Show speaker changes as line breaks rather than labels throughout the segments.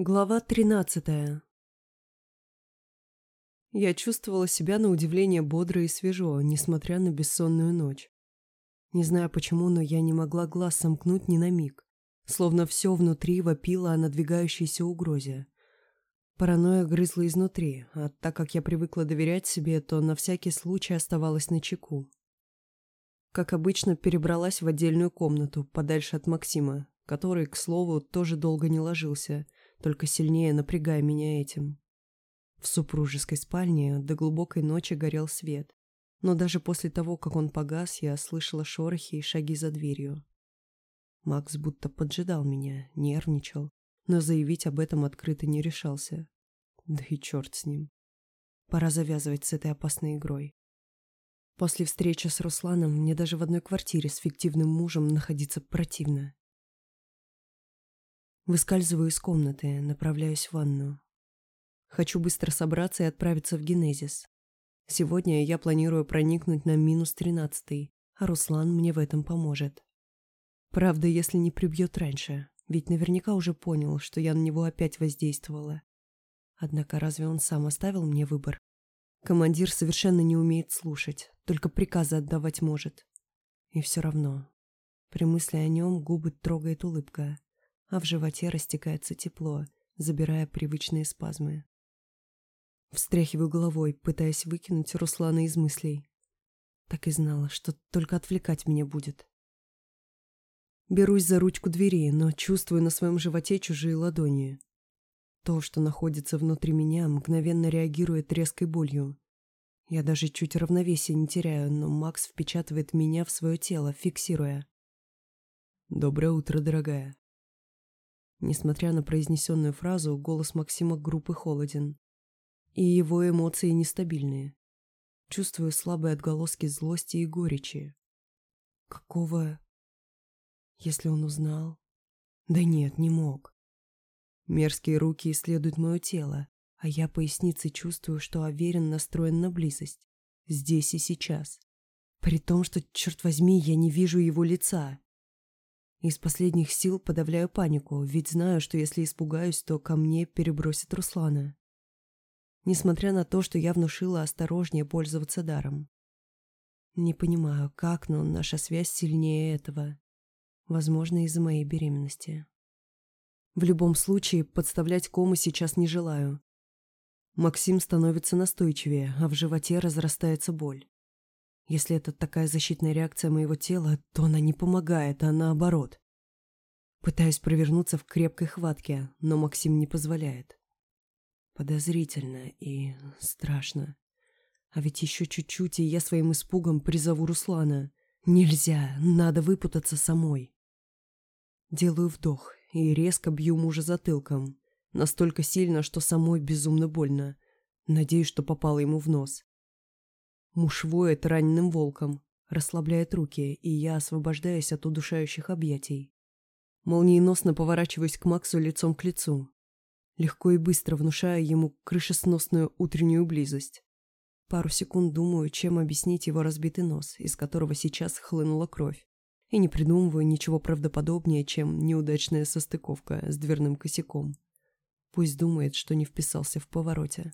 Глава тринадцатая. Я чувствовала себя на удивление бодро и свежо, несмотря на бессонную ночь. Не знаю почему, но я не могла глаз сомкнуть ни на миг, словно все внутри вопило о надвигающейся угрозе. Паранойя грызла изнутри, а так как я привыкла доверять себе, то на всякий случай оставалась на чеку. Как обычно, перебралась в отдельную комнату, подальше от Максима, который, к слову, тоже долго не ложился – только сильнее напрягая меня этим. В супружеской спальне до глубокой ночи горел свет, но даже после того, как он погас, я слышала шорохи и шаги за дверью. Макс будто поджидал меня, нервничал, но заявить об этом открыто не решался. Да и черт с ним. Пора завязывать с этой опасной игрой. После встречи с Русланом мне даже в одной квартире с фиктивным мужем находиться противно. Выскальзываю из комнаты, направляюсь в ванну. Хочу быстро собраться и отправиться в Генезис. Сегодня я планирую проникнуть на минус тринадцатый, а Руслан мне в этом поможет. Правда, если не прибьет раньше, ведь наверняка уже понял, что я на него опять воздействовала. Однако разве он сам оставил мне выбор? Командир совершенно не умеет слушать, только приказы отдавать может. И все равно. При мысли о нем губы трогает улыбка а в животе растекается тепло, забирая привычные спазмы. Встряхиваю головой, пытаясь выкинуть Руслана из мыслей. Так и знала, что только отвлекать меня будет. Берусь за ручку двери, но чувствую на своем животе чужие ладони. То, что находится внутри меня, мгновенно реагирует резкой болью. Я даже чуть равновесие не теряю, но Макс впечатывает меня в свое тело, фиксируя. «Доброе утро, дорогая», Несмотря на произнесенную фразу, голос Максима группы холоден. И его эмоции нестабильные. Чувствую слабые отголоски злости и горечи. Какого... Если он узнал... Да нет, не мог. Мерзкие руки исследуют мое тело, а я поясницей чувствую, что Аверин настроен на близость. Здесь и сейчас. При том, что, черт возьми, я не вижу его лица. Из последних сил подавляю панику, ведь знаю, что если испугаюсь, то ко мне перебросит Руслана. Несмотря на то, что я внушила осторожнее пользоваться даром. Не понимаю, как, но наша связь сильнее этого. Возможно, из-за моей беременности. В любом случае, подставлять кому сейчас не желаю. Максим становится настойчивее, а в животе разрастается боль. Если это такая защитная реакция моего тела, то она не помогает, а наоборот. Пытаюсь провернуться в крепкой хватке, но Максим не позволяет. Подозрительно и страшно. А ведь еще чуть-чуть, и я своим испугом призову Руслана. Нельзя, надо выпутаться самой. Делаю вдох и резко бью мужа затылком. Настолько сильно, что самой безумно больно. Надеюсь, что попало ему в нос. Муж воет раненым волком, расслабляет руки, и я освобождаюсь от удушающих объятий. Молниеносно поворачиваюсь к Максу лицом к лицу. Легко и быстро внушаю ему крышесносную утреннюю близость. Пару секунд думаю, чем объяснить его разбитый нос, из которого сейчас хлынула кровь, и не придумываю ничего правдоподобнее, чем неудачная состыковка с дверным косяком. Пусть думает, что не вписался в повороте.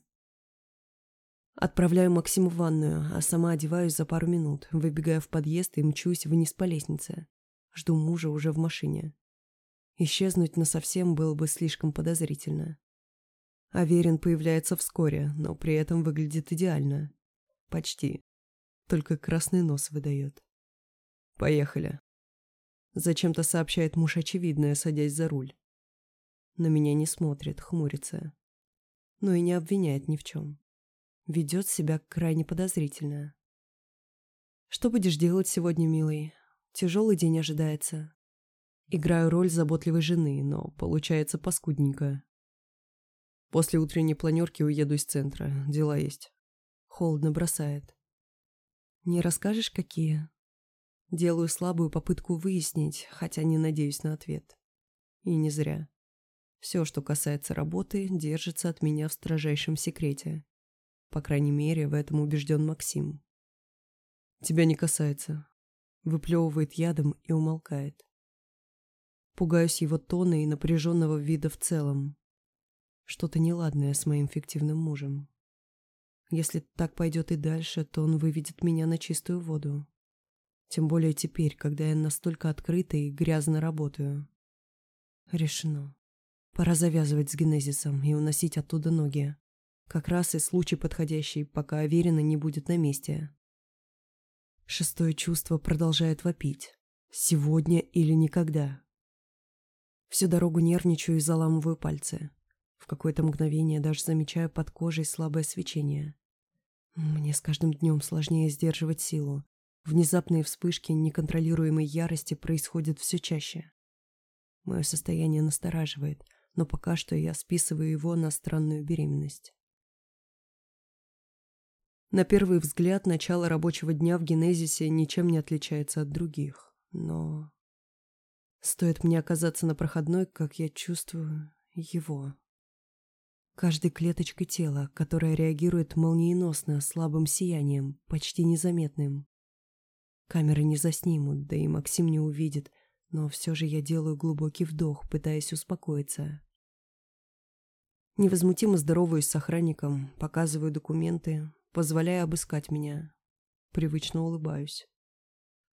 Отправляю Максиму в ванную, а сама одеваюсь за пару минут, выбегаю в подъезд и мчусь вниз по лестнице. Жду мужа уже в машине. Исчезнуть насовсем было бы слишком подозрительно. Аверин появляется вскоре, но при этом выглядит идеально. Почти. Только красный нос выдает. «Поехали». Зачем-то сообщает муж очевидное, садясь за руль. На меня не смотрит, хмурится. Но и не обвиняет ни в чем. Ведет себя крайне подозрительно. Что будешь делать сегодня, милый? Тяжелый день ожидается. Играю роль заботливой жены, но получается паскудненько. После утренней планерки уеду из центра. Дела есть. Холодно бросает. Не расскажешь, какие? Делаю слабую попытку выяснить, хотя не надеюсь на ответ. И не зря. Все, что касается работы, держится от меня в строжайшем секрете. По крайней мере, в этом убежден Максим. «Тебя не касается», — выплевывает ядом и умолкает. Пугаюсь его тона и напряженного вида в целом. Что-то неладное с моим фиктивным мужем. Если так пойдет и дальше, то он выведет меня на чистую воду. Тем более теперь, когда я настолько открыто и грязно работаю. Решено. Пора завязывать с генезисом и уносить оттуда ноги. Как раз и случай подходящий, пока Аверина не будет на месте. Шестое чувство продолжает вопить. Сегодня или никогда. Всю дорогу нервничаю и заламываю пальцы. В какое-то мгновение даже замечаю под кожей слабое свечение. Мне с каждым днем сложнее сдерживать силу. Внезапные вспышки неконтролируемой ярости происходят все чаще. Мое состояние настораживает, но пока что я списываю его на странную беременность. На первый взгляд, начало рабочего дня в Генезисе ничем не отличается от других. Но... Стоит мне оказаться на проходной, как я чувствую его. Каждой клеточкой тела, которая реагирует молниеносно, слабым сиянием, почти незаметным. Камеры не заснимут, да и Максим не увидит, но все же я делаю глубокий вдох, пытаясь успокоиться. Невозмутимо здороваюсь с охранником, показываю документы, позволяя обыскать меня. Привычно улыбаюсь.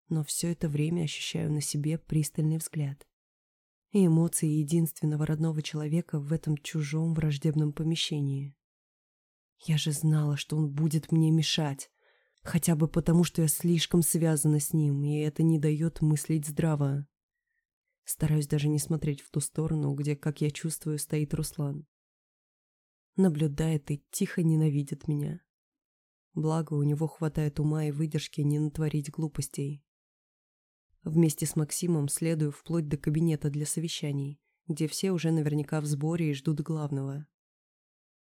Но все это время ощущаю на себе пристальный взгляд. И эмоции единственного родного человека в этом чужом враждебном помещении. Я же знала, что он будет мне мешать. Хотя бы потому, что я слишком связана с ним, и это не дает мыслить здраво. Стараюсь даже не смотреть в ту сторону, где, как я чувствую, стоит Руслан. Наблюдает и тихо ненавидит меня. Благо, у него хватает ума и выдержки не натворить глупостей. Вместе с Максимом следую вплоть до кабинета для совещаний, где все уже наверняка в сборе и ждут главного.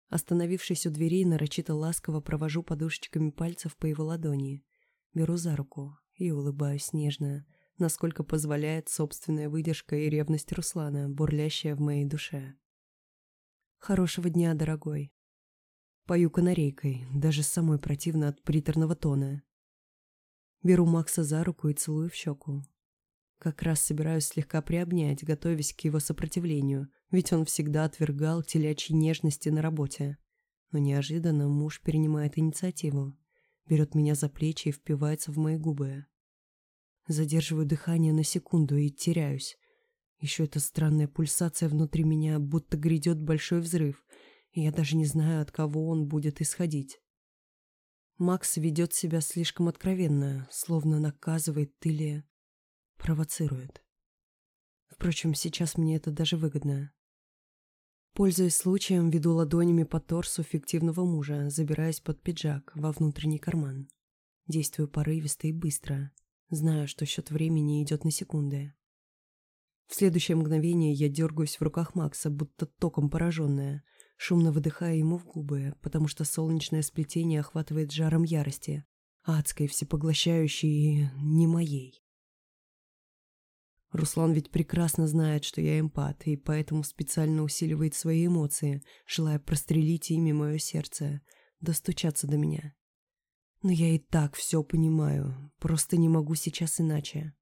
Остановившись у дверей, нарочито ласково провожу подушечками пальцев по его ладони, беру за руку и улыбаюсь нежно, насколько позволяет собственная выдержка и ревность Руслана, бурлящая в моей душе. «Хорошего дня, дорогой!» Пою канарейкой, даже самой противно от приторного тона. Беру Макса за руку и целую в щеку. Как раз собираюсь слегка приобнять, готовясь к его сопротивлению, ведь он всегда отвергал телячьи нежности на работе. Но неожиданно муж перенимает инициативу, берет меня за плечи и впивается в мои губы. Задерживаю дыхание на секунду и теряюсь. Еще эта странная пульсация внутри меня, будто грядет большой взрыв — я даже не знаю, от кого он будет исходить. Макс ведет себя слишком откровенно, словно наказывает или провоцирует. Впрочем, сейчас мне это даже выгодно. Пользуясь случаем, веду ладонями по торсу фиктивного мужа, забираясь под пиджак во внутренний карман. Действую порывисто и быстро, зная, что счет времени идет на секунды. В следующее мгновение я дергаюсь в руках Макса, будто током пораженная — шумно выдыхая ему в губы, потому что солнечное сплетение охватывает жаром ярости, адской, всепоглощающей и не моей. Руслан ведь прекрасно знает, что я эмпат, и поэтому специально усиливает свои эмоции, желая прострелить ими мое сердце, достучаться до меня. Но я и так все понимаю, просто не могу сейчас иначе.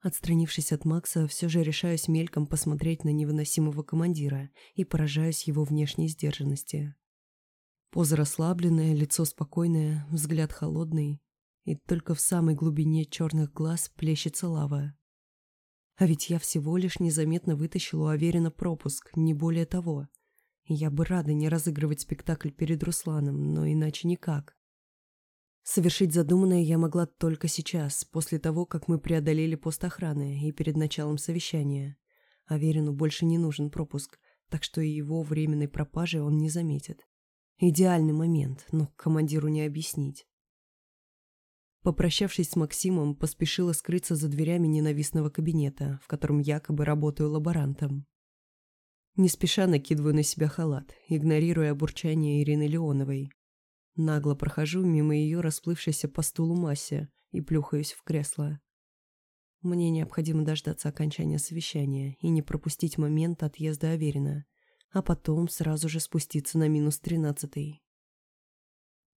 Отстранившись от Макса, все же решаюсь мельком посмотреть на невыносимого командира и поражаюсь его внешней сдержанности. Поза расслабленная, лицо спокойное, взгляд холодный, и только в самой глубине черных глаз плещется лава. А ведь я всего лишь незаметно вытащила у Аверина пропуск, не более того. Я бы рада не разыгрывать спектакль перед Русланом, но иначе никак. Совершить задуманное я могла только сейчас, после того, как мы преодолели пост охраны и перед началом совещания. Аверину больше не нужен пропуск, так что и его временной пропажи он не заметит. Идеальный момент, но командиру не объяснить. Попрощавшись с Максимом, поспешила скрыться за дверями ненавистного кабинета, в котором якобы работаю лаборантом. Не спеша накидываю на себя халат, игнорируя обурчание Ирины Леоновой, Нагло прохожу мимо ее расплывшейся по стулу массе и плюхаюсь в кресло. Мне необходимо дождаться окончания совещания и не пропустить момент отъезда Аверина, а потом сразу же спуститься на минус тринадцатый.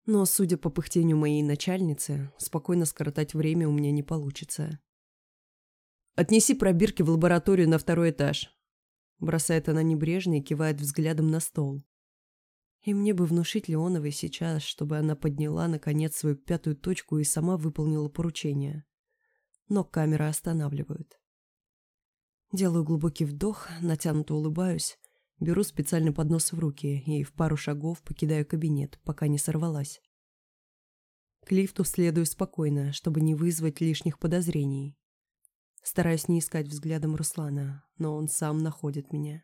Но, судя по пыхтению моей начальницы, спокойно скоротать время у меня не получится. «Отнеси пробирки в лабораторию на второй этаж», Бросает она небрежно и кивает взглядом на стол. И мне бы внушить Леоновой сейчас, чтобы она подняла, наконец, свою пятую точку и сама выполнила поручение. Но камеры останавливают. Делаю глубокий вдох, натянуто улыбаюсь, беру специальный поднос в руки и в пару шагов покидаю кабинет, пока не сорвалась. К лифту следую спокойно, чтобы не вызвать лишних подозрений. Стараюсь не искать взглядом Руслана, но он сам находит меня.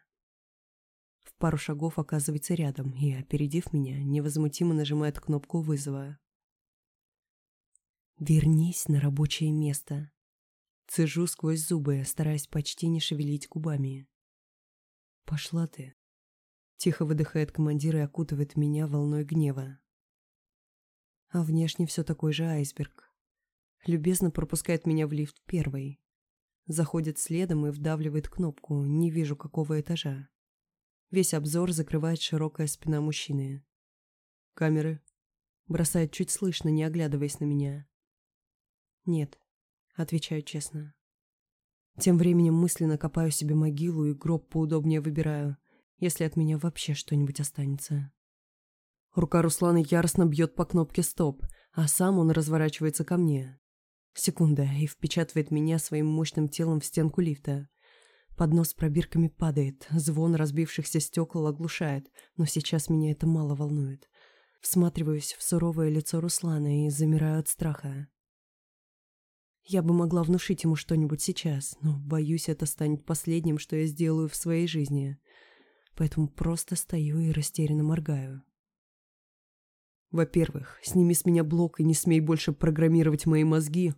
Пару шагов оказывается рядом и, опередив меня, невозмутимо нажимает кнопку вызова. «Вернись на рабочее место», Цежу сквозь зубы, стараясь почти не шевелить губами. «Пошла ты!» Тихо выдыхает командир и окутывает меня волной гнева. А внешне все такой же айсберг. Любезно пропускает меня в лифт первой. Заходит следом и вдавливает кнопку, не вижу какого этажа. Весь обзор закрывает широкая спина мужчины. «Камеры?» Бросает чуть слышно, не оглядываясь на меня. «Нет, Отвечаю честно. Тем временем мысленно копаю себе могилу и гроб поудобнее выбираю, если от меня вообще что-нибудь останется. Рука Руслана яростно бьет по кнопке «Стоп», а сам он разворачивается ко мне. Секунда, и впечатывает меня своим мощным телом в стенку лифта. Поднос с пробирками падает, звон разбившихся стекол оглушает, но сейчас меня это мало волнует. Всматриваюсь в суровое лицо Руслана и замираю от страха. Я бы могла внушить ему что-нибудь сейчас, но, боюсь, это станет последним, что я сделаю в своей жизни. Поэтому просто стою и растерянно моргаю. Во-первых, сними с меня блок и не смей больше программировать мои мозги.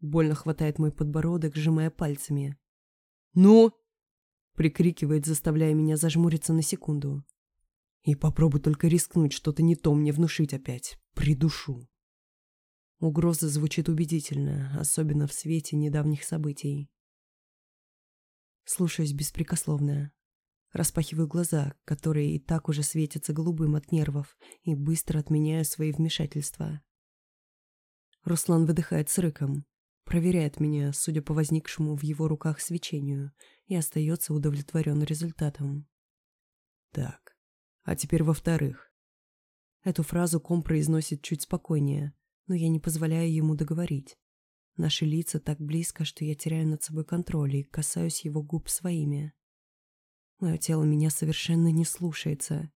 Больно хватает мой подбородок, сжимая пальцами. «Ну?» — прикрикивает, заставляя меня зажмуриться на секунду. «И попробуй только рискнуть что-то не то мне внушить опять. Придушу». Угроза звучит убедительно, особенно в свете недавних событий. Слушаюсь беспрекословно. Распахиваю глаза, которые и так уже светятся голубым от нервов, и быстро отменяю свои вмешательства. Руслан выдыхает с рыком, проверяет меня, судя по возникшему в его руках свечению, и остается удовлетворен результатом. Так, а теперь во-вторых. Эту фразу Ком произносит чуть спокойнее, но я не позволяю ему договорить. Наши лица так близко, что я теряю над собой контроль и касаюсь его губ своими. Мое тело меня совершенно не слушается,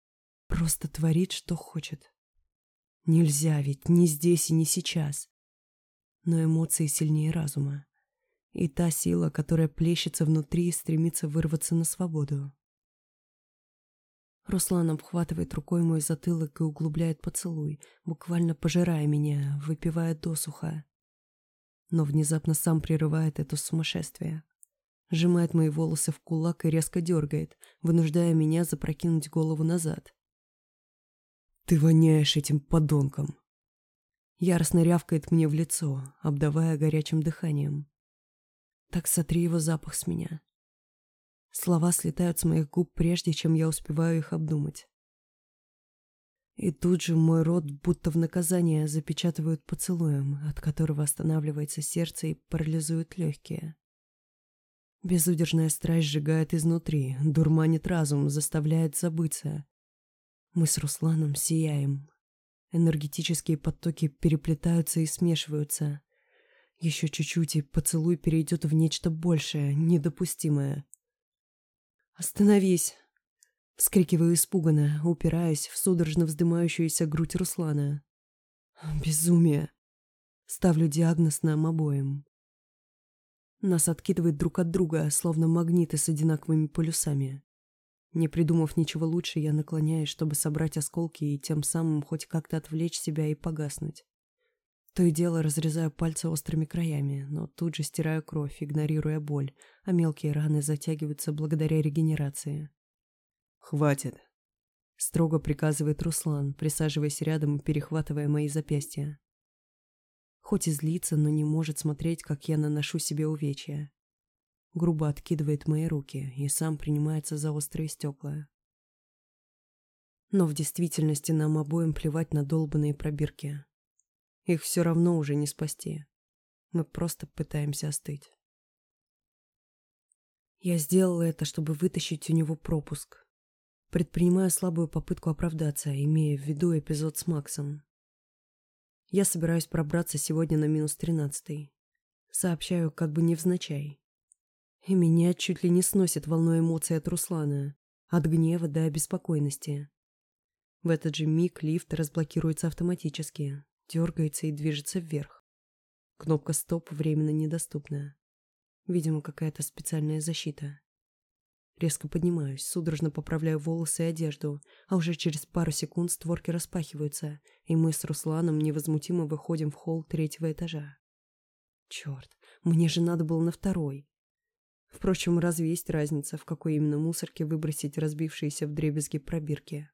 просто творит, что хочет. Нельзя ведь ни здесь и ни сейчас. Но эмоции сильнее разума. И та сила, которая плещется внутри, стремится вырваться на свободу. Руслан обхватывает рукой мой затылок и углубляет поцелуй, буквально пожирая меня, выпивая досуха. Но внезапно сам прерывает это сумасшествие. Сжимает мои волосы в кулак и резко дергает, вынуждая меня запрокинуть голову назад. «Ты воняешь этим подонком!» Яростно рявкает мне в лицо, обдавая горячим дыханием. «Так сотри его запах с меня!» Слова слетают с моих губ, прежде чем я успеваю их обдумать. И тут же мой рот, будто в наказание, запечатывают поцелуем, от которого останавливается сердце и парализует легкие. Безудержная страсть сжигает изнутри, дурманит разум, заставляет забыться. Мы с Русланом сияем. Энергетические потоки переплетаются и смешиваются. Еще чуть-чуть, и поцелуй перейдет в нечто большее, недопустимое. «Остановись!» Вскрикиваю испуганно, упираясь в судорожно вздымающуюся грудь Руслана. «Безумие!» Ставлю диагноз нам обоим. Нас откидывает друг от друга, словно магниты с одинаковыми полюсами. Не придумав ничего лучше, я наклоняюсь, чтобы собрать осколки и тем самым хоть как-то отвлечь себя и погаснуть. То и дело разрезаю пальцы острыми краями, но тут же стираю кровь, игнорируя боль, а мелкие раны затягиваются благодаря регенерации. «Хватит!» — строго приказывает Руслан, присаживаясь рядом и перехватывая мои запястья. Хоть и злится, но не может смотреть, как я наношу себе увечья. Грубо откидывает мои руки и сам принимается за острые стекла. Но в действительности нам обоим плевать на долбанные пробирки. Их все равно уже не спасти. Мы просто пытаемся остыть. Я сделала это, чтобы вытащить у него пропуск. Предпринимаю слабую попытку оправдаться, имея в виду эпизод с Максом. Я собираюсь пробраться сегодня на минус тринадцатый. Сообщаю как бы невзначай. И меня чуть ли не сносит волной эмоций от Руслана, от гнева до обеспокоенности. В этот же миг лифт разблокируется автоматически, дергается и движется вверх. Кнопка «Стоп» временно недоступна. Видимо, какая-то специальная защита. Резко поднимаюсь, судорожно поправляю волосы и одежду, а уже через пару секунд створки распахиваются, и мы с Русланом невозмутимо выходим в холл третьего этажа. Черт, мне же надо было на второй. Впрочем, разве есть разница, в какой именно мусорке выбросить разбившиеся вдребезги пробирки?